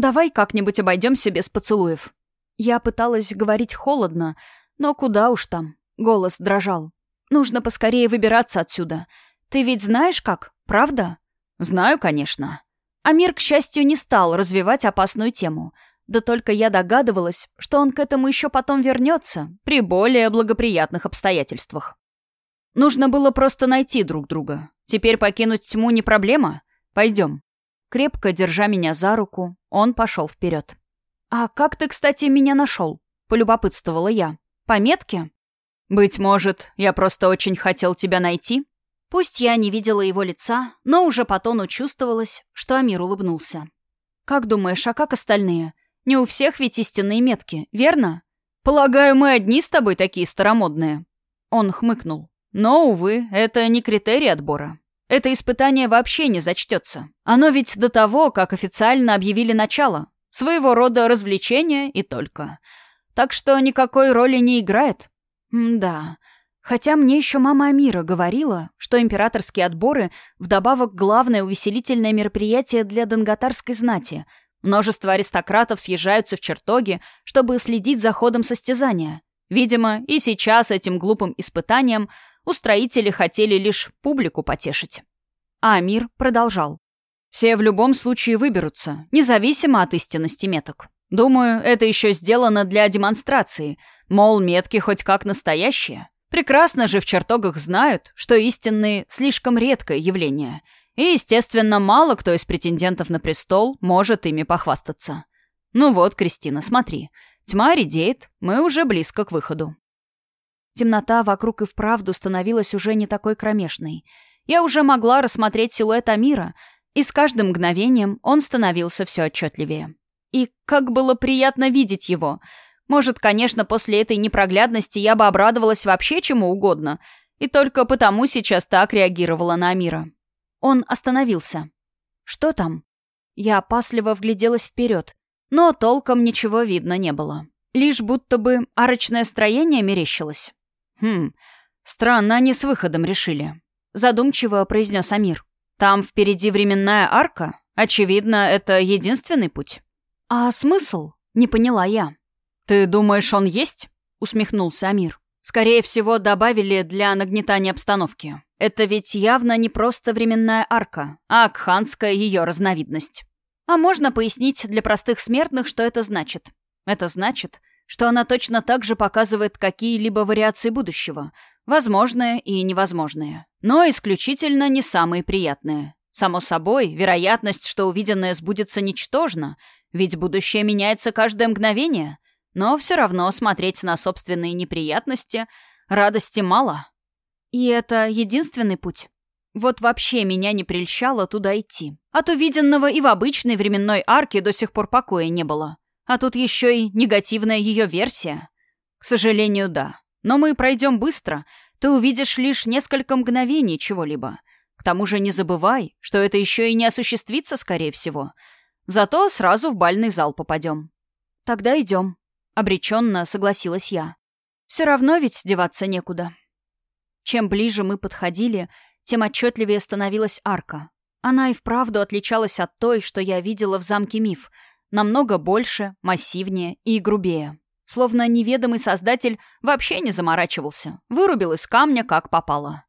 Давай как-нибудь обойдемся без поцелуев. Я пыталась говорить холодно, но куда уж там. Голос дрожал. Нужно поскорее выбираться отсюда. Ты ведь знаешь как, правда? Знаю, конечно. Амир, к счастью, не стал развивать опасную тему. Да только я догадывалась, что он к этому еще потом вернется, при более благоприятных обстоятельствах. Нужно было просто найти друг друга. Теперь покинуть тьму не проблема. Пойдем. Крепко держа меня за руку, он пошел вперед. «А как ты, кстати, меня нашел?» — полюбопытствовала я. «По метке?» «Быть может, я просто очень хотел тебя найти?» Пусть я не видела его лица, но уже по тону чувствовалось, что Амир улыбнулся. «Как думаешь, а как остальные? Не у всех ведь истинные метки, верно?» «Полагаю, мы одни с тобой такие старомодные». Он хмыкнул. «Но, увы, это не критерий отбора. Это испытание вообще не зачтется. Оно ведь до того, как официально объявили начало. Своего рода развлечение и только. Так что никакой роли не играет». М «Да». Хотя мне еще мама Амира говорила, что императорские отборы вдобавок главное увеселительное мероприятие для донготарской знати. Множество аристократов съезжаются в чертоги, чтобы следить за ходом состязания. Видимо, и сейчас этим глупым испытанием устроители хотели лишь публику потешить. А Амир продолжал. Все в любом случае выберутся, независимо от истинности меток. Думаю, это еще сделано для демонстрации, мол, метки хоть как настоящие. Прекрасно же в чертогах знают, что истинные — слишком редкое явление. И, естественно, мало кто из претендентов на престол может ими похвастаться. Ну вот, Кристина, смотри. Тьма редеет, мы уже близко к выходу. Темнота вокруг и вправду становилась уже не такой кромешной. Я уже могла рассмотреть силуэт Амира, и с каждым мгновением он становился все отчетливее. И как было приятно видеть его — может, конечно, после этой непроглядности я бы обрадовалась вообще чему угодно, и только потому сейчас так реагировала на Амира. Он остановился. «Что там?» Я опасливо вгляделась вперед, но толком ничего видно не было. Лишь будто бы арочное строение мерещилось. «Хм, странно они с выходом решили», — задумчиво произнес Амир. «Там впереди временная арка. Очевидно, это единственный путь». «А смысл?» — не поняла я. «Ты думаешь, он есть?» — усмехнулся Амир. «Скорее всего, добавили для нагнетания обстановки. Это ведь явно не просто временная арка, а акханская ее разновидность. А можно пояснить для простых смертных, что это значит? Это значит, что она точно так же показывает какие-либо вариации будущего, возможные и невозможные, но исключительно не самые приятные. Само собой, вероятность, что увиденное сбудется, ничтожна, ведь будущее меняется каждое мгновение — но все равно смотреть на собственные неприятности радости мало. И это единственный путь? Вот вообще меня не прельщало туда идти. От увиденного и в обычной временной арке до сих пор покоя не было. А тут еще и негативная ее версия. К сожалению, да. Но мы пройдем быстро. Ты увидишь лишь несколько мгновений чего-либо. К тому же не забывай, что это еще и не осуществится, скорее всего. Зато сразу в бальный зал попадем. Тогда идем. Обреченно согласилась я. Все равно ведь деваться некуда. Чем ближе мы подходили, тем отчетливее становилась арка. Она и вправду отличалась от той, что я видела в замке Миф. Намного больше, массивнее и грубее. Словно неведомый создатель вообще не заморачивался. Вырубил из камня, как попало.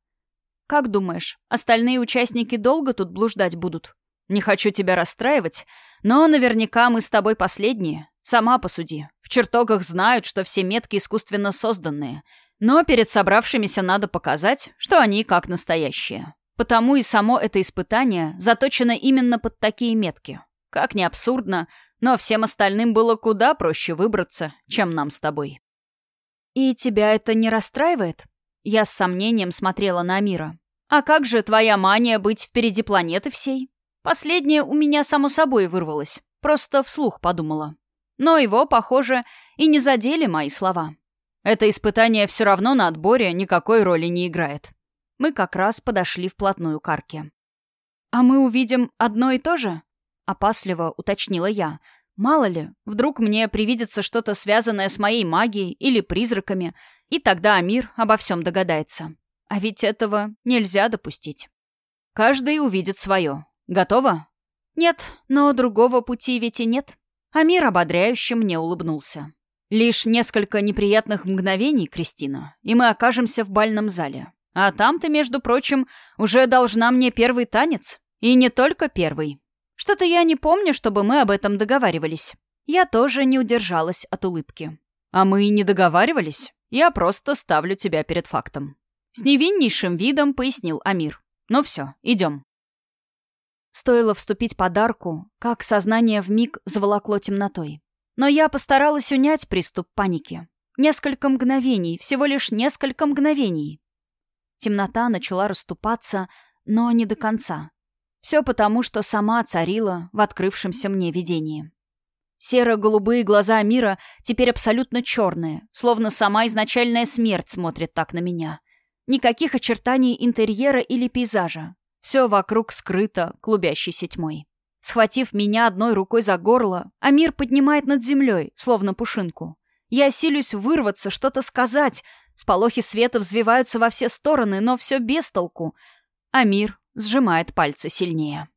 «Как думаешь, остальные участники долго тут блуждать будут?» «Не хочу тебя расстраивать, но наверняка мы с тобой последние. Сама посуди. В чертогах знают, что все метки искусственно созданные. Но перед собравшимися надо показать, что они как настоящие. Потому и само это испытание заточено именно под такие метки. Как ни абсурдно, но всем остальным было куда проще выбраться, чем нам с тобой. «И тебя это не расстраивает?» Я с сомнением смотрела на Мира. «А как же твоя мания быть впереди планеты всей?» Последнее у меня само собой вырвалось. Просто вслух подумала. Но его, похоже, и не задели мои слова. Это испытание все равно на отборе никакой роли не играет. Мы как раз подошли вплотную к арке. «А мы увидим одно и то же?» — опасливо уточнила я. «Мало ли, вдруг мне привидится что-то связанное с моей магией или призраками, и тогда Амир обо всем догадается. А ведь этого нельзя допустить. Каждый увидит свое. Готово?» «Нет, но другого пути ведь и нет», Амир ободряюще мне улыбнулся. «Лишь несколько неприятных мгновений, Кристина, и мы окажемся в бальном зале. А там ты, между прочим, уже должна мне первый танец. И не только первый. Что-то я не помню, чтобы мы об этом договаривались. Я тоже не удержалась от улыбки. А мы и не договаривались. Я просто ставлю тебя перед фактом. С невиннейшим видом пояснил Амир. Ну все, идем. Стоило вступить под арку, как сознание вмиг заволокло темнотой. Но я постаралась унять приступ паники. Несколько мгновений, всего лишь несколько мгновений. Темнота начала расступаться, но не до конца. Все потому, что сама царила в открывшемся мне видении. Серо-голубые глаза мира теперь абсолютно черные, словно сама изначальная смерть смотрит так на меня. Никаких очертаний интерьера или пейзажа. Все вокруг скрыто клубящейся тьмой. Схватив меня одной рукой за горло, Амир поднимает над землей, словно пушинку. Я силюсь вырваться, что-то сказать. Сполохи света взвиваются во все стороны, но все без толку. Амир сжимает пальцы сильнее.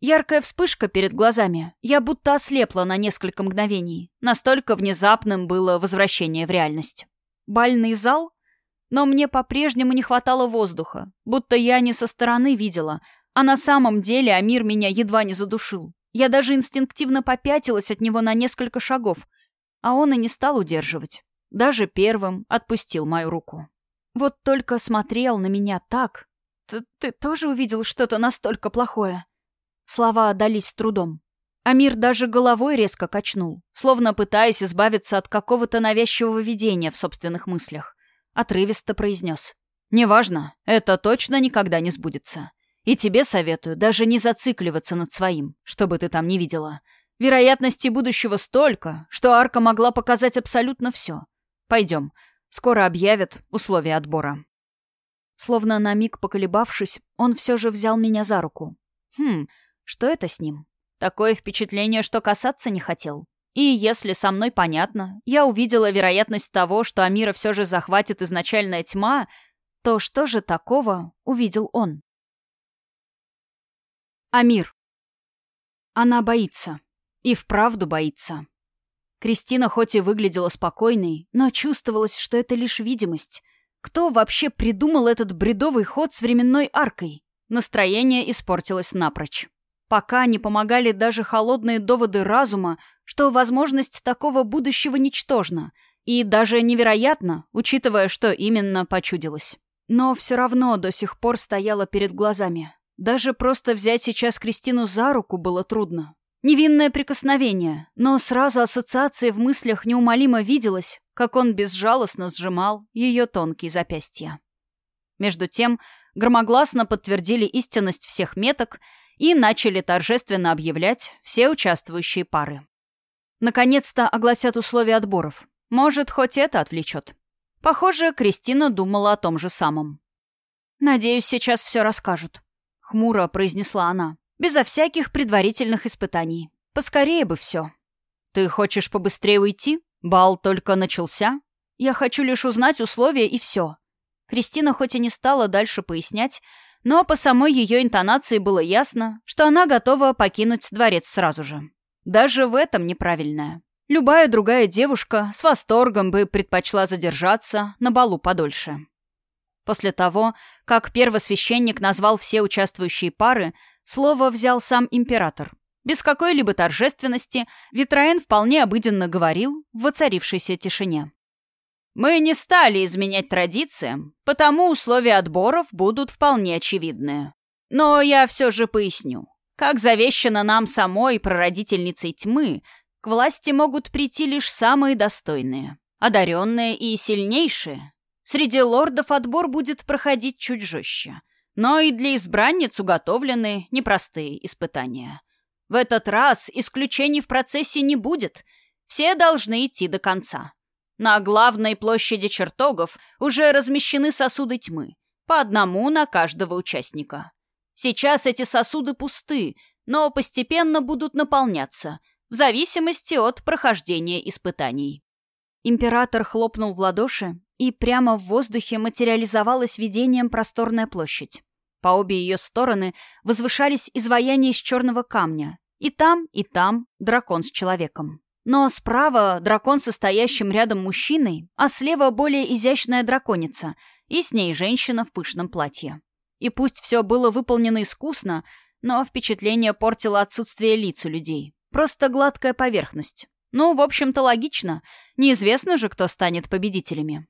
Яркая вспышка перед глазами. Я будто ослепла на несколько мгновений. Настолько внезапным было возвращение в реальность. Бальный зал? Но мне по-прежнему не хватало воздуха. Будто я не со стороны видела. А на самом деле Амир меня едва не задушил. Я даже инстинктивно попятилась от него на несколько шагов. А он и не стал удерживать. Даже первым отпустил мою руку. Вот только смотрел на меня так, ты, тоже увидел что-то настолько плохое?» Слова отдались с трудом. Амир даже головой резко качнул, словно пытаясь избавиться от какого-то навязчивого видения в собственных мыслях. Отрывисто произнес. «Неважно, это точно никогда не сбудется. И тебе советую даже не зацикливаться над своим, чтобы ты там не видела. Вероятности будущего столько, что арка могла показать абсолютно все. Пойдем, скоро объявят условия отбора». Словно на миг поколебавшись, он все же взял меня за руку. Хм, что это с ним? Такое впечатление, что касаться не хотел. И если со мной понятно, я увидела вероятность того, что Амира все же захватит изначальная тьма, то что же такого увидел он? Амир. Она боится. И вправду боится. Кристина хоть и выглядела спокойной, но чувствовалось, что это лишь видимость. Кто вообще придумал этот бредовый ход с временной аркой? Настроение испортилось напрочь. Пока не помогали даже холодные доводы разума, что возможность такого будущего ничтожна, и даже невероятно, учитывая, что именно почудилось. Но все равно до сих пор стояло перед глазами. Даже просто взять сейчас Кристину за руку было трудно. Невинное прикосновение, но сразу ассоциация в мыслях неумолимо виделась, как он безжалостно сжимал ее тонкие запястья. Между тем, громогласно подтвердили истинность всех меток и начали торжественно объявлять все участвующие пары. Наконец-то огласят условия отборов. Может, хоть это отвлечет. Похоже, Кристина думала о том же самом. «Надеюсь, сейчас все расскажут», — хмуро произнесла она безо всяких предварительных испытаний. Поскорее бы все. Ты хочешь побыстрее уйти? Бал только начался? Я хочу лишь узнать условия и все. Кристина хоть и не стала дальше пояснять, но по самой ее интонации было ясно, что она готова покинуть дворец сразу же. Даже в этом неправильное. Любая другая девушка с восторгом бы предпочла задержаться на балу подольше. После того, как первосвященник назвал все участвующие пары, Слово взял сам император. Без какой-либо торжественности Витраен вполне обыденно говорил в воцарившейся тишине. «Мы не стали изменять традициям, потому условия отборов будут вполне очевидны. Но я все же поясню. Как завещано нам самой прародительницей тьмы, к власти могут прийти лишь самые достойные, одаренные и сильнейшие. Среди лордов отбор будет проходить чуть жестче — но и для избранниц уготовлены непростые испытания. В этот раз исключений в процессе не будет. Все должны идти до конца. На главной площади чертогов уже размещены сосуды тьмы, по одному на каждого участника. Сейчас эти сосуды пусты, но постепенно будут наполняться, в зависимости от прохождения испытаний. Император хлопнул в ладоши, и прямо в воздухе материализовалась видением просторная площадь. По обе ее стороны возвышались изваяния из черного камня, И там, и там дракон с человеком. Но справа дракон со стоящим рядом мужчиной, а слева более изящная драконица, и с ней женщина в пышном платье. И пусть все было выполнено искусно, но впечатление портило отсутствие лиц у людей. Просто гладкая поверхность. Ну, в общем-то, логично. Неизвестно же, кто станет победителями.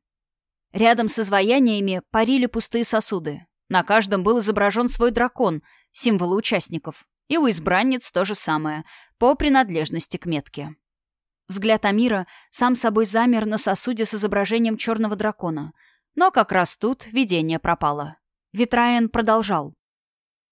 Рядом с изваяниями парили пустые сосуды. На каждом был изображен свой дракон, символы участников. И у избранниц то же самое, по принадлежности к метке. Взгляд Амира сам собой замер на сосуде с изображением черного дракона. Но как раз тут видение пропало. Витраен продолжал.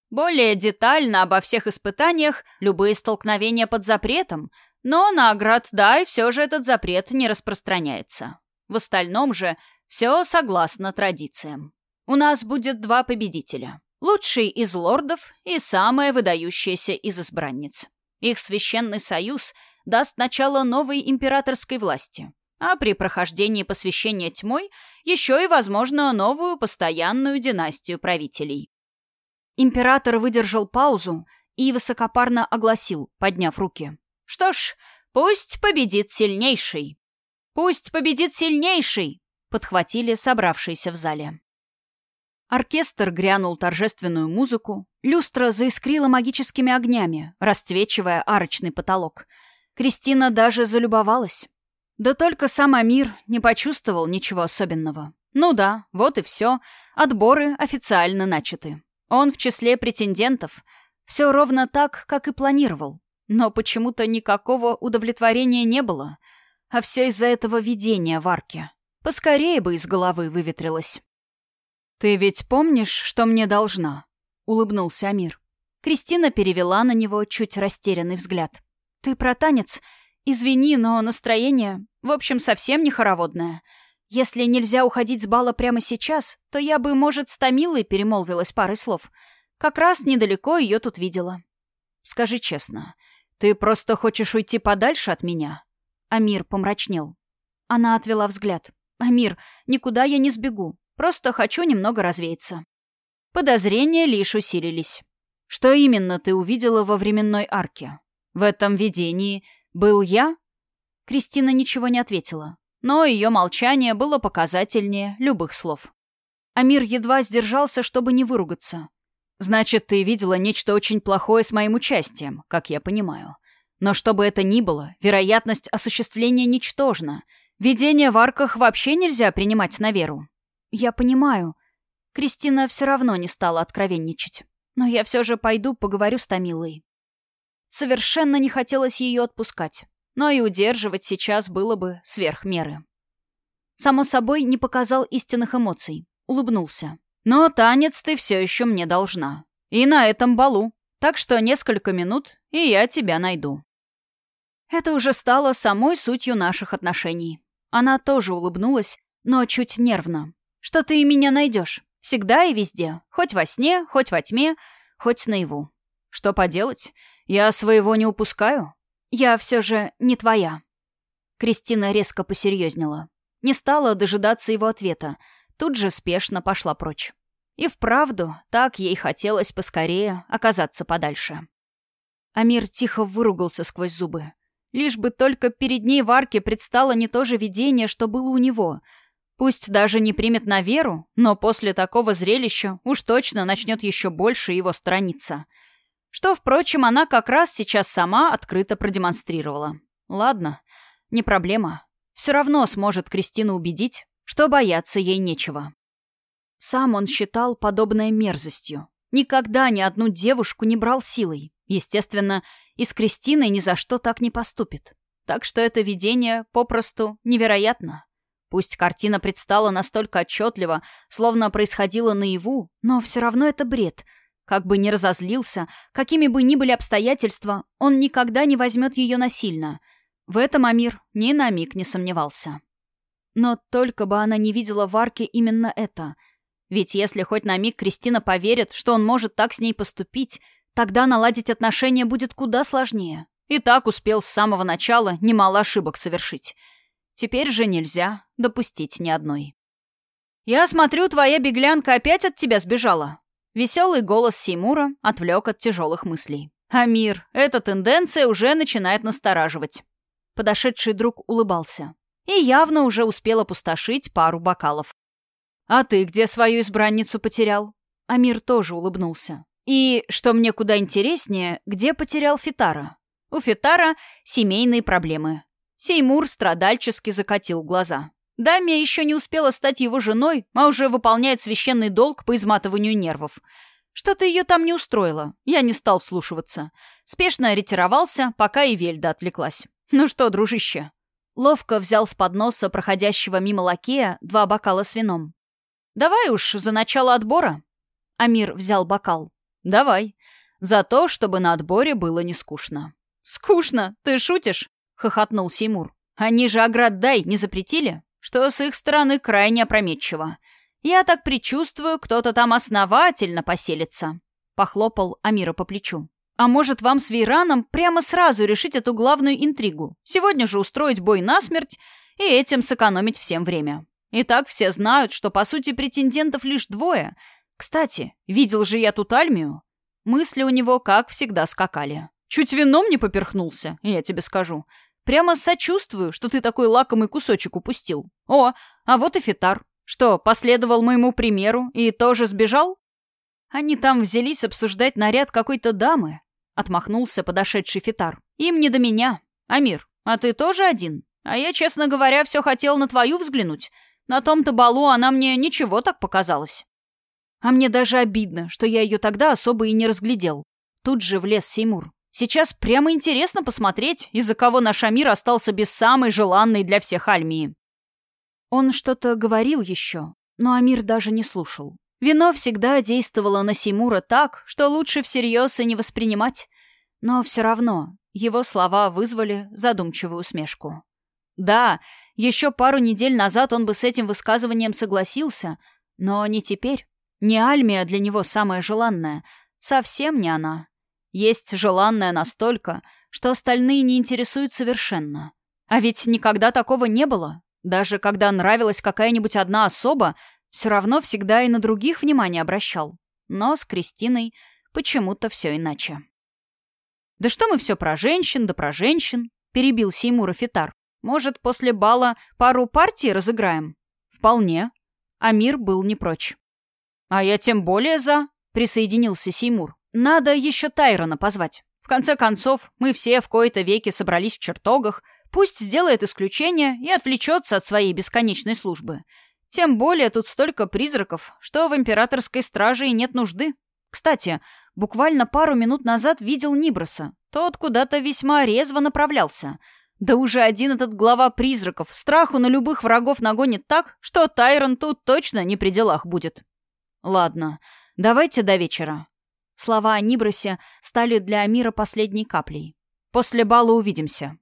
Более детально обо всех испытаниях, любые столкновения под запретом, но на Аград Дай все же этот запрет не распространяется. В остальном же все согласно традициям. У нас будет два победителя. Лучший из лордов и самая выдающаяся из избранниц. Их священный союз даст начало новой императорской власти, а при прохождении посвящения тьмой еще и, возможно, новую постоянную династию правителей. Император выдержал паузу и высокопарно огласил, подняв руки. «Что ж, пусть победит сильнейший!» «Пусть победит сильнейший!» — подхватили собравшиеся в зале. Оркестр грянул торжественную музыку, люстра заискрила магическими огнями, расцвечивая арочный потолок. Кристина даже залюбовалась. Да только сам Амир не почувствовал ничего особенного. Ну да, вот и все. Отборы официально начаты. Он в числе претендентов. Все ровно так, как и планировал. Но почему-то никакого удовлетворения не было. А все из-за этого видения в арке. Поскорее бы из головы выветрилось. «Ты ведь помнишь, что мне должна?» — улыбнулся Амир. Кристина перевела на него чуть растерянный взгляд. «Ты про танец? Извини, но настроение, в общем, совсем не хороводное. Если нельзя уходить с бала прямо сейчас, то я бы, может, с Томилой перемолвилась парой слов. Как раз недалеко ее тут видела. Скажи честно, ты просто хочешь уйти подальше от меня?» Амир помрачнел. Она отвела взгляд. «Амир, никуда я не сбегу. Просто хочу немного развеяться. Подозрения лишь усилились. Что именно ты увидела во временной арке? В этом видении был я? Кристина ничего не ответила, но ее молчание было показательнее любых слов. Амир едва сдержался, чтобы не выругаться. «Значит, ты видела нечто очень плохое с моим участием, как я понимаю. Но что бы это ни было, вероятность осуществления ничтожна. Видение в арках вообще нельзя принимать на веру. «Я понимаю. Кристина все равно не стала откровенничать. Но я все же пойду поговорю с Томилой». Совершенно не хотелось ее отпускать, но и удерживать сейчас было бы сверх меры. Само собой, не показал истинных эмоций. Улыбнулся. «Но танец ты все еще мне должна. И на этом балу. Так что несколько минут, и я тебя найду». Это уже стало самой сутью наших отношений. Она тоже улыбнулась, но чуть нервно, что ты и меня найдешь. Всегда и везде. Хоть во сне, хоть во тьме, хоть наяву. Что поделать? Я своего не упускаю. Я все же не твоя. Кристина резко посерьезнела. Не стала дожидаться его ответа. Тут же спешно пошла прочь. И вправду, так ей хотелось поскорее оказаться подальше. Амир тихо выругался сквозь зубы. Лишь бы только перед ней в арке предстало не то же видение, что было у него — Пусть даже не примет на веру, но после такого зрелища уж точно начнет еще больше его страница. Что, впрочем, она как раз сейчас сама открыто продемонстрировала. Ладно, не проблема. Все равно сможет Кристину убедить, что бояться ей нечего. Сам он считал подобное мерзостью. Никогда ни одну девушку не брал силой. Естественно, и с Кристиной ни за что так не поступит. Так что это видение попросту невероятно. Пусть картина предстала настолько отчетливо, словно происходила наяву, но все равно это бред. Как бы ни разозлился, какими бы ни были обстоятельства, он никогда не возьмет ее насильно. В этом Амир ни на миг не сомневался. Но только бы она не видела в арке именно это. Ведь если хоть на миг Кристина поверит, что он может так с ней поступить, тогда наладить отношения будет куда сложнее. И так успел с самого начала немало ошибок совершить. Теперь же нельзя допустить ни одной. «Я смотрю, твоя беглянка опять от тебя сбежала». Веселый голос Сеймура отвлек от тяжелых мыслей. Амир, эта тенденция уже начинает настораживать. Подошедший друг улыбался. И явно уже успел опустошить пару бокалов. «А ты где свою избранницу потерял?» Амир тоже улыбнулся. «И, что мне куда интереснее, где потерял Фитара?» У Фитара семейные проблемы. Сеймур страдальчески закатил глаза. Дамия еще не успела стать его женой, а уже выполняет священный долг по изматыванию нервов. Что-то ее там не устроило. Я не стал вслушиваться. Спешно ретировался, пока и Вельда отвлеклась. «Ну что, дружище?» Ловко взял с подноса проходящего мимо лакея два бокала с вином. «Давай уж за начало отбора». Амир взял бокал. «Давай. За то, чтобы на отборе было не скучно». «Скучно? Ты шутишь?» — хохотнул Сеймур. «Они же оградай не запретили?» Что с их стороны крайне опрометчиво. Я так предчувствую, кто-то там основательно поселится. Похлопал Амира по плечу. А может, вам с Вейраном прямо сразу решить эту главную интригу? Сегодня же устроить бой насмерть и этим сэкономить всем время. И так все знают, что, по сути, претендентов лишь двое. Кстати, видел же я тут Альмию. Мысли у него, как всегда, скакали. Чуть вином не поперхнулся, я тебе скажу. Прямо сочувствую, что ты такой лакомый кусочек упустил. О, а вот и Фитар. Что, последовал моему примеру и тоже сбежал? Они там взялись обсуждать наряд какой-то дамы. Отмахнулся подошедший Фитар. Им не до меня. Амир, а ты тоже один? А я, честно говоря, все хотел на твою взглянуть. На том-то балу она мне ничего так показалась. А мне даже обидно, что я ее тогда особо и не разглядел. Тут же влез Сеймур. Сейчас прямо интересно посмотреть, из-за кого наш Амир остался без самой желанной для всех Альмии. Он что-то говорил еще, но Амир даже не слушал. Вино всегда действовало на Симура так, что лучше всерьез и не воспринимать. Но все равно его слова вызвали задумчивую усмешку. Да, еще пару недель назад он бы с этим высказыванием согласился, но не теперь. Не Альмия для него самая желанная. Совсем не она. Есть желанное настолько, что остальные не интересуют совершенно. А ведь никогда такого не было. Даже когда нравилась какая-нибудь одна особа, все равно всегда и на других внимание обращал. Но с Кристиной почему-то все иначе. «Да что мы все про женщин, да про женщин?» — перебил Сеймура Фитар. «Может, после бала пару партий разыграем?» «Вполне». Амир был не прочь. «А я тем более за», — присоединился Сеймур. Надо еще Тайрона позвать. В конце концов, мы все в кои-то веки собрались в чертогах. Пусть сделает исключение и отвлечется от своей бесконечной службы. Тем более тут столько призраков, что в императорской страже и нет нужды. Кстати, буквально пару минут назад видел Ниброса. Тот куда-то весьма резво направлялся. Да уже один этот глава призраков страху на любых врагов нагонит так, что Тайрон тут точно не при делах будет. Ладно, давайте до вечера. Слова о Нибросе стали для Амира последней каплей. «После бала увидимся».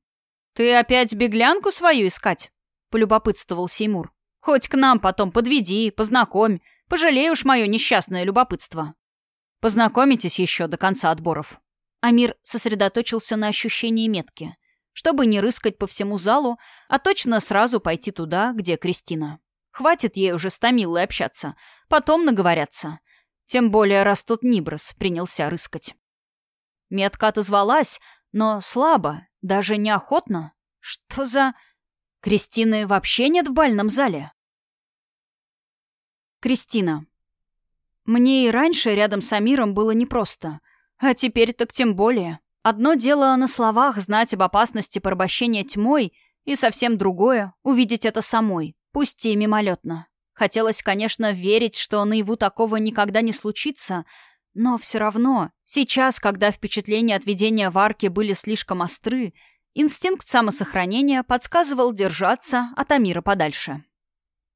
«Ты опять беглянку свою искать?» — полюбопытствовал Сеймур. «Хоть к нам потом подведи, познакомь. Пожалей уж мое несчастное любопытство». «Познакомитесь еще до конца отборов». Амир сосредоточился на ощущении метки, чтобы не рыскать по всему залу, а точно сразу пойти туда, где Кристина. Хватит ей уже с Томилой общаться, потом наговорятся. Тем более, раз тут Ниброс принялся рыскать. Метка отозвалась, но слабо, даже неохотно. Что за... Кристины вообще нет в бальном зале? Кристина. Мне и раньше рядом с Амиром было непросто. А теперь так тем более. Одно дело на словах знать об опасности порабощения тьмой, и совсем другое — увидеть это самой, пусть и мимолетно. Хотелось, конечно, верить, что наяву такого никогда не случится, но все равно, сейчас, когда впечатления от видения в арке были слишком остры, инстинкт самосохранения подсказывал держаться от Амира подальше.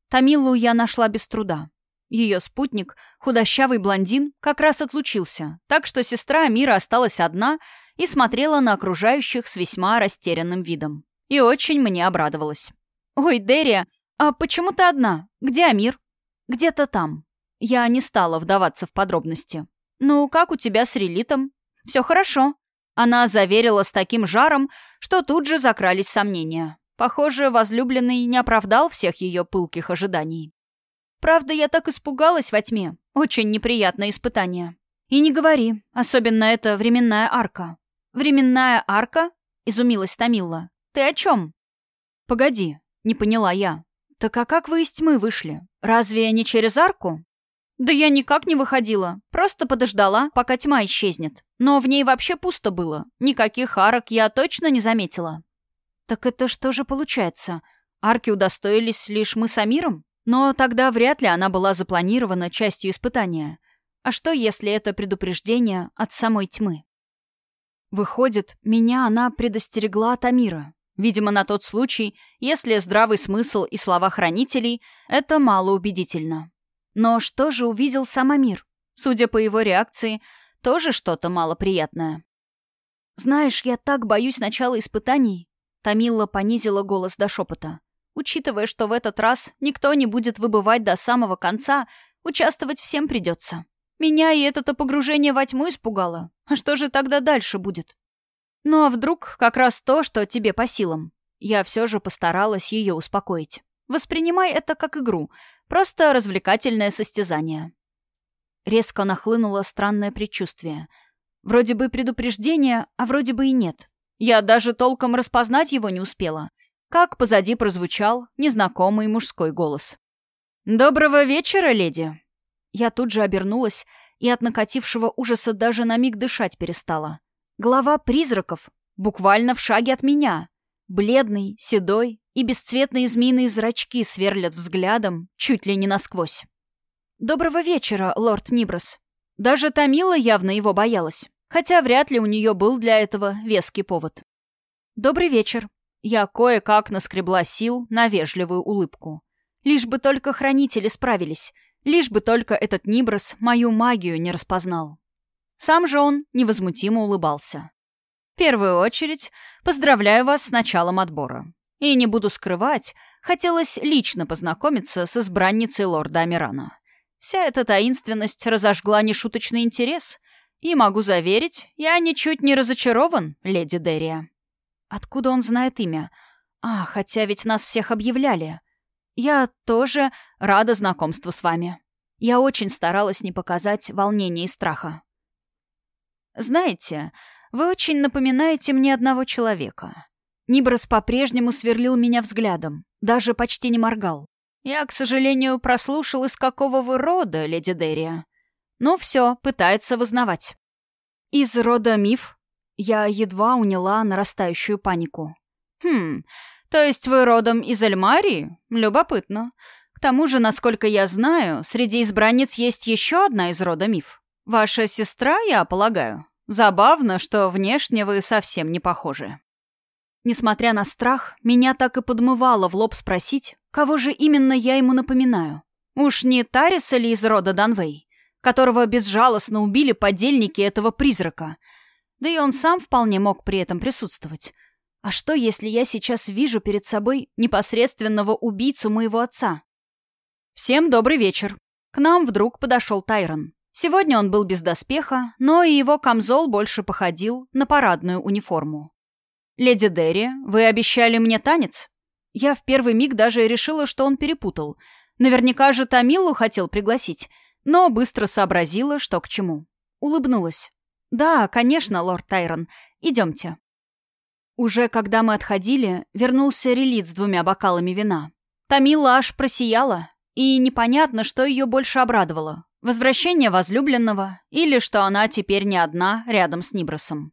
Тамилу я нашла без труда. Ее спутник, худощавый блондин, как раз отлучился, так что сестра Амира осталась одна и смотрела на окружающих с весьма растерянным видом. И очень мне обрадовалась. «Ой, Дерия, «А почему ты одна? Где Амир?» «Где-то там». Я не стала вдаваться в подробности. «Ну, как у тебя с релитом?» «Все хорошо». Она заверила с таким жаром, что тут же закрались сомнения. Похоже, возлюбленный не оправдал всех ее пылких ожиданий. Правда, я так испугалась во тьме. Очень неприятное испытание. «И не говори, особенно это временная арка». «Временная арка?» — изумилась Томила. «Ты о чем?» «Погоди», — не поняла я. «Так а как вы из тьмы вышли? Разве не через арку?» «Да я никак не выходила. Просто подождала, пока тьма исчезнет. Но в ней вообще пусто было. Никаких арок я точно не заметила». «Так это что же получается? Арки удостоились лишь мы с Амиром? Но тогда вряд ли она была запланирована частью испытания. А что, если это предупреждение от самой тьмы? Выходит, меня она предостерегла от Амира. Видимо, на тот случай, если здравый смысл и слова хранителей — это малоубедительно. Но что же увидел сам Амир? Судя по его реакции, тоже что-то малоприятное. «Знаешь, я так боюсь начала испытаний», — Тамила понизила голос до шепота. «Учитывая, что в этот раз никто не будет выбывать до самого конца, участвовать всем придется. Меня и это-то погружение во тьму испугало. А что же тогда дальше будет? Ну а вдруг как раз то, что тебе по силам? Я все же постаралась ее успокоить. Воспринимай это как игру, просто развлекательное состязание. Резко нахлынуло странное предчувствие. Вроде бы предупреждение, а вроде бы и нет. Я даже толком распознать его не успела. Как позади прозвучал незнакомый мужской голос. «Доброго вечера, леди!» Я тут же обернулась и от накатившего ужаса даже на миг дышать перестала. Глава призраков, буквально в шаге от меня. Бледный, седой и бесцветные змеиные зрачки сверлят взглядом чуть ли не насквозь. «Доброго вечера, лорд Ниброс». Даже Тамила явно его боялась, хотя вряд ли у нее был для этого веский повод. «Добрый вечер». Я кое-как наскребла сил на вежливую улыбку. Лишь бы только хранители справились, Лишь бы только этот Ниброс мою магию не распознал. Сам же он невозмутимо улыбался. В первую очередь, поздравляю вас с началом отбора. И не буду скрывать, хотелось лично познакомиться с избранницей лорда Амирана. Вся эта таинственность разожгла нешуточный интерес, и могу заверить, я ничуть не разочарован, леди Дерия. Откуда он знает имя? А, хотя ведь нас всех объявляли. Я тоже рада знакомству с вами. Я очень старалась не показать волнения и страха. Знаете, вы очень напоминаете мне одного человека. Ниброс по-прежнему сверлил меня взглядом, даже почти не моргал. Я, к сожалению, прослушал, из какого вы рода, леди Дерия. Ну все, пытается вызнавать. Из рода миф? Я едва уняла нарастающую панику. Хм, то есть вы родом из Эльмарии? Любопытно. К тому же, насколько я знаю, среди избранниц есть еще одна из рода миф. Ваша сестра, я полагаю. Забавно, что внешне вы совсем не похожи. Несмотря на страх, меня так и подмывало в лоб спросить, кого же именно я ему напоминаю. Уж не Тариса ли из рода Данвей, которого безжалостно убили подельники этого призрака? Да и он сам вполне мог при этом присутствовать. А что, если я сейчас вижу перед собой непосредственного убийцу моего отца? Всем добрый вечер. К нам вдруг подошел Тайрон. Сегодня он был без доспеха, но и его камзол больше походил на парадную униформу. «Леди Дерри, вы обещали мне танец?» Я в первый миг даже решила, что он перепутал. Наверняка же Тамилу хотел пригласить, но быстро сообразила, что к чему. Улыбнулась. «Да, конечно, лорд Тайрон. Идемте». Уже когда мы отходили, вернулся релит с двумя бокалами вина. Тамила аж просияла, и непонятно, что ее больше обрадовало. Возвращение возлюбленного или что она теперь не одна рядом с Нибросом.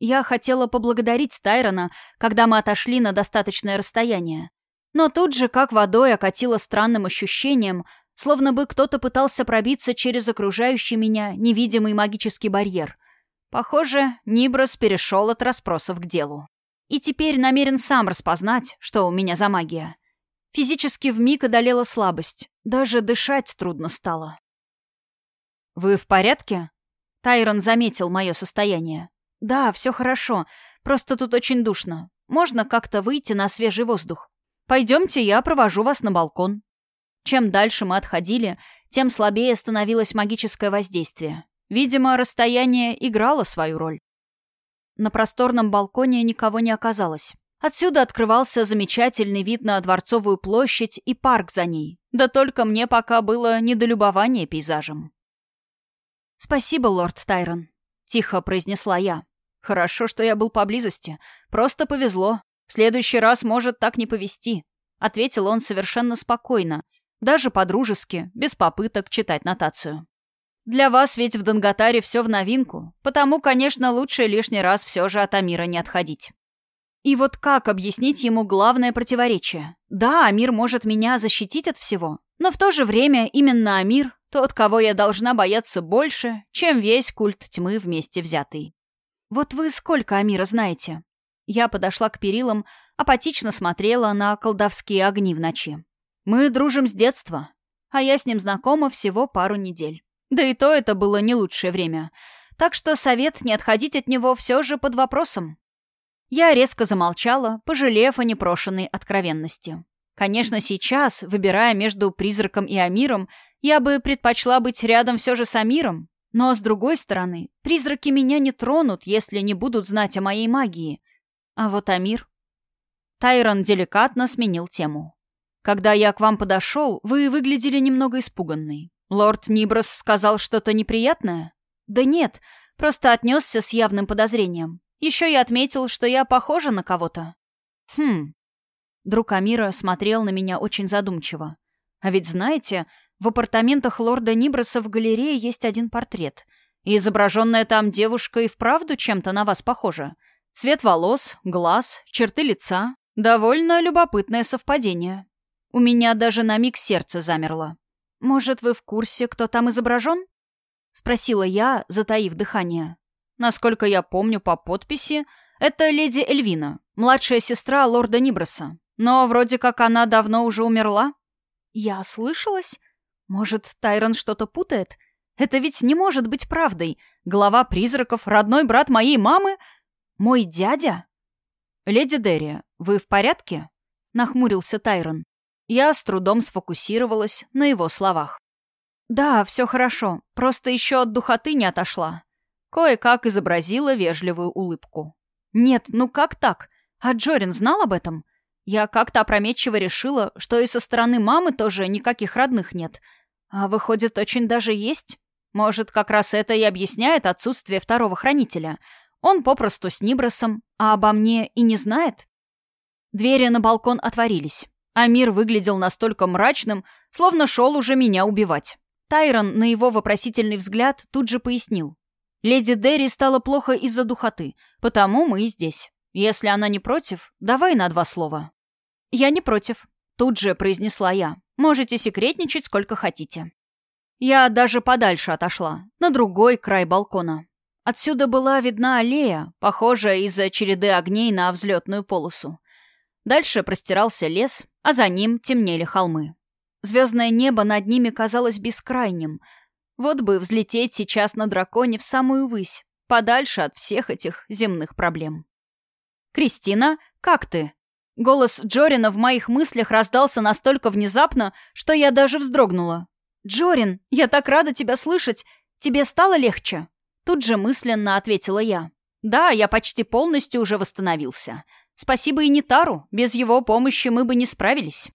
Я хотела поблагодарить Тайрона, когда мы отошли на достаточное расстояние. Но тут же, как водой, окатило странным ощущением, словно бы кто-то пытался пробиться через окружающий меня невидимый магический барьер. Похоже, Ниброс перешел от расспросов к делу. И теперь намерен сам распознать, что у меня за магия. Физически вмиг одолела слабость. Даже дышать трудно стало. «Вы в порядке?» Тайрон заметил мое состояние. «Да, все хорошо. Просто тут очень душно. Можно как-то выйти на свежий воздух. Пойдемте, я провожу вас на балкон». Чем дальше мы отходили, тем слабее становилось магическое воздействие. Видимо, расстояние играло свою роль. На просторном балконе никого не оказалось. Отсюда открывался замечательный вид на Дворцовую площадь и парк за ней. Да только мне пока было недолюбование пейзажем. «Спасибо, лорд Тайрон», — тихо произнесла я. «Хорошо, что я был поблизости. Просто повезло. В следующий раз может так не повезти», — ответил он совершенно спокойно, даже по-дружески, без попыток читать нотацию. «Для вас ведь в Данготаре все в новинку, потому, конечно, лучше лишний раз все же от Амира не отходить». И вот как объяснить ему главное противоречие? Да, Амир может меня защитить от всего, но в то же время именно Амир — тот, кого я должна бояться больше, чем весь культ тьмы вместе взятый. Вот вы сколько Амира знаете? Я подошла к перилам, апатично смотрела на колдовские огни в ночи. Мы дружим с детства, а я с ним знакома всего пару недель. Да и то это было не лучшее время. Так что совет не отходить от него все же под вопросом. Я резко замолчала, пожалев о непрошенной откровенности. Конечно, сейчас, выбирая между призраком и Амиром, я бы предпочла быть рядом все же с Амиром. Но, с другой стороны, призраки меня не тронут, если не будут знать о моей магии. А вот Амир... Тайрон деликатно сменил тему. «Когда я к вам подошел, вы выглядели немного испуганной. Лорд Ниброс сказал что-то неприятное?» «Да нет, просто отнесся с явным подозрением. Еще я отметил, что я похожа на кого-то. Хм. Друг Амира смотрел на меня очень задумчиво. А ведь знаете, в апартаментах лорда Ниброса в галерее есть один портрет. И изображенная там девушка и вправду чем-то на вас похожа. Цвет волос, глаз, черты лица. Довольно любопытное совпадение. У меня даже на миг сердце замерло. «Может, вы в курсе, кто там изображен?» — спросила я, затаив дыхание. Насколько я помню по подписи, это леди Эльвина, младшая сестра лорда Ниброса. Но вроде как она давно уже умерла. Я слышалась? Может, Тайрон что-то путает? Это ведь не может быть правдой. Глава призраков, родной брат моей мамы? Мой дядя? Леди Дерри, вы в порядке? Нахмурился Тайрон. Я с трудом сфокусировалась на его словах. «Да, все хорошо. Просто еще от духоты не отошла. Кое-как изобразила вежливую улыбку. «Нет, ну как так? А Джорин знал об этом? Я как-то опрометчиво решила, что и со стороны мамы тоже никаких родных нет. А выходит, очень даже есть? Может, как раз это и объясняет отсутствие второго хранителя. Он попросту с Нибросом, а обо мне и не знает?» Двери на балкон отворились. Амир выглядел настолько мрачным, словно шел уже меня убивать. Тайрон на его вопросительный взгляд тут же пояснил. Леди Дерри стало плохо из-за духоты, потому мы и здесь. Если она не против, давай на два слова». «Я не против», — тут же произнесла я. «Можете секретничать сколько хотите». Я даже подальше отошла, на другой край балкона. Отсюда была видна аллея, похожая из-за череды огней на взлетную полосу. Дальше простирался лес, а за ним темнели холмы. Звездное небо над ними казалось бескрайним — вот бы взлететь сейчас на драконе в самую высь, подальше от всех этих земных проблем. «Кристина, как ты?» Голос Джорина в моих мыслях раздался настолько внезапно, что я даже вздрогнула. «Джорин, я так рада тебя слышать. Тебе стало легче?» Тут же мысленно ответила я. «Да, я почти полностью уже восстановился. Спасибо и Нитару, без его помощи мы бы не справились».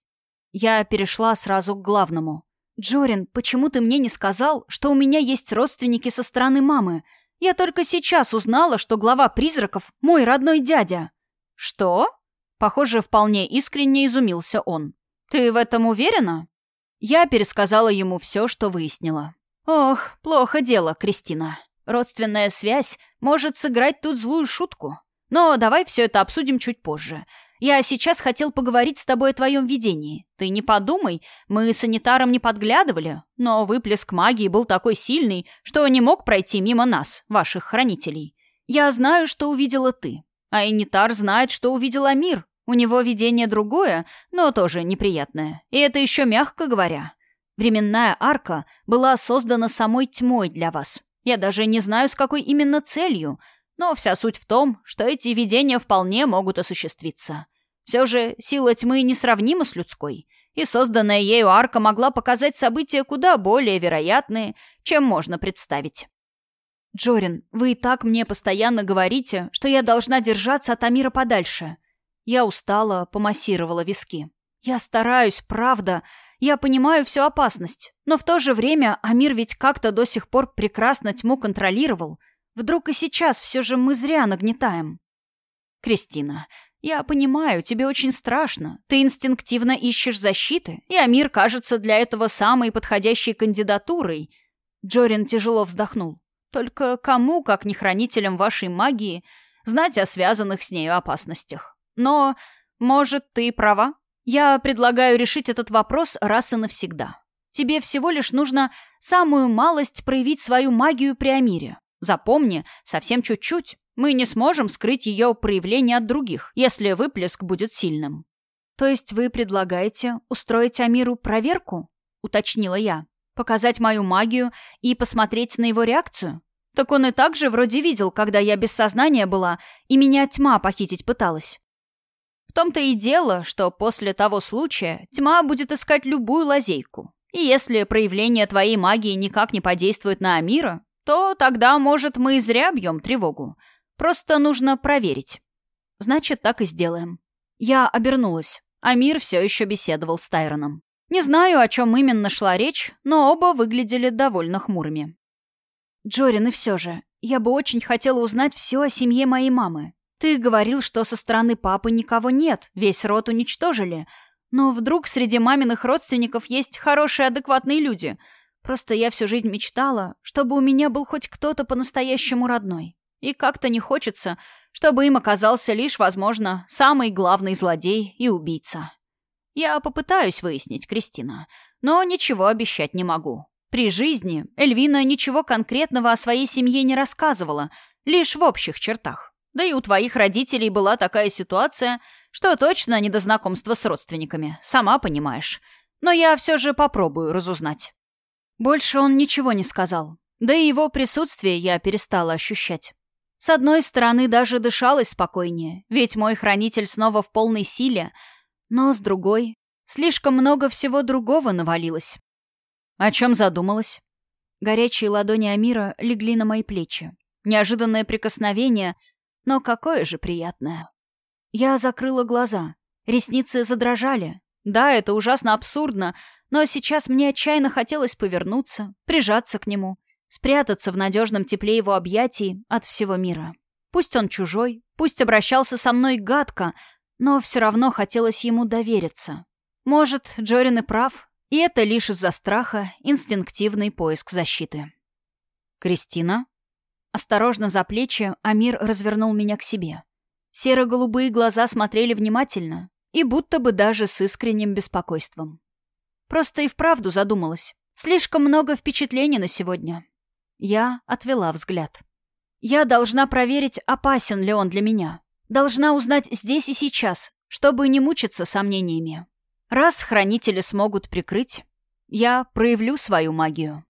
Я перешла сразу к главному. «Джорин, почему ты мне не сказал, что у меня есть родственники со стороны мамы? Я только сейчас узнала, что глава призраков — мой родной дядя». «Что?» Похоже, вполне искренне изумился он. «Ты в этом уверена?» Я пересказала ему все, что выяснила. «Ох, плохо дело, Кристина. Родственная связь может сыграть тут злую шутку. Но давай все это обсудим чуть позже. Я сейчас хотел поговорить с тобой о твоем видении. Ты не подумай, мы санитаром не подглядывали, но выплеск магии был такой сильный, что не мог пройти мимо нас, ваших хранителей. Я знаю, что увидела ты. А Инитар знает, что увидела мир. У него видение другое, но тоже неприятное. И это еще мягко говоря. Временная арка была создана самой тьмой для вас. Я даже не знаю, с какой именно целью — но вся суть в том, что эти видения вполне могут осуществиться. Все же сила тьмы несравнима с людской, и созданная ею арка могла показать события куда более вероятные, чем можно представить. «Джорин, вы и так мне постоянно говорите, что я должна держаться от Амира подальше». Я устала, помассировала виски. «Я стараюсь, правда. Я понимаю всю опасность, но в то же время Амир ведь как-то до сих пор прекрасно тьму контролировал. Вдруг и сейчас все же мы зря нагнетаем. Кристина, я понимаю, тебе очень страшно. Ты инстинктивно ищешь защиты, и Амир кажется для этого самой подходящей кандидатурой. Джорин тяжело вздохнул. Только кому, как не хранителям вашей магии, знать о связанных с нею опасностях? Но, может, ты права? Я предлагаю решить этот вопрос раз и навсегда. Тебе всего лишь нужно самую малость проявить свою магию при Амире. Запомни, совсем чуть-чуть. Мы не сможем скрыть ее проявление от других, если выплеск будет сильным. То есть вы предлагаете устроить Амиру проверку? Уточнила я. Показать мою магию и посмотреть на его реакцию? Так он и так же вроде видел, когда я без сознания была, и меня тьма похитить пыталась. В том-то и дело, что после того случая тьма будет искать любую лазейку. И если проявление твоей магии никак не подействует на Амира, то тогда, может, мы и зря бьем тревогу. Просто нужно проверить. Значит, так и сделаем. Я обернулась. Амир все еще беседовал с Тайроном. Не знаю, о чем именно шла речь, но оба выглядели довольно хмурыми. Джорин, и все же, я бы очень хотела узнать все о семье моей мамы. Ты говорил, что со стороны папы никого нет, весь род уничтожили. Но вдруг среди маминых родственников есть хорошие, адекватные люди. Просто я всю жизнь мечтала, чтобы у меня был хоть кто-то по-настоящему родной. И как-то не хочется, чтобы им оказался лишь, возможно, самый главный злодей и убийца. Я попытаюсь выяснить, Кристина, но ничего обещать не могу. При жизни Эльвина ничего конкретного о своей семье не рассказывала, лишь в общих чертах. Да и у твоих родителей была такая ситуация, что точно не до знакомства с родственниками, сама понимаешь. Но я все же попробую разузнать. Больше он ничего не сказал. Да и его присутствие я перестала ощущать. С одной стороны, даже дышалось спокойнее, ведь мой хранитель снова в полной силе, но с другой, слишком много всего другого навалилось. О чем задумалась? Горячие ладони Амира легли на мои плечи. Неожиданное прикосновение, но какое же приятное. Я закрыла глаза. Ресницы задрожали. Да, это ужасно абсурдно, но сейчас мне отчаянно хотелось повернуться, прижаться к нему, спрятаться в надежном тепле его объятий от всего мира. Пусть он чужой, пусть обращался со мной гадко, но все равно хотелось ему довериться. Может, Джорин и прав, и это лишь из-за страха, инстинктивный поиск защиты. «Кристина?» Осторожно за плечи Амир развернул меня к себе. Серо-голубые глаза смотрели внимательно и будто бы даже с искренним беспокойством. Просто и вправду задумалась. Слишком много впечатлений на сегодня. Я отвела взгляд. Я должна проверить, опасен ли он для меня. Должна узнать здесь и сейчас, чтобы не мучиться сомнениями. Раз хранители смогут прикрыть, я проявлю свою магию.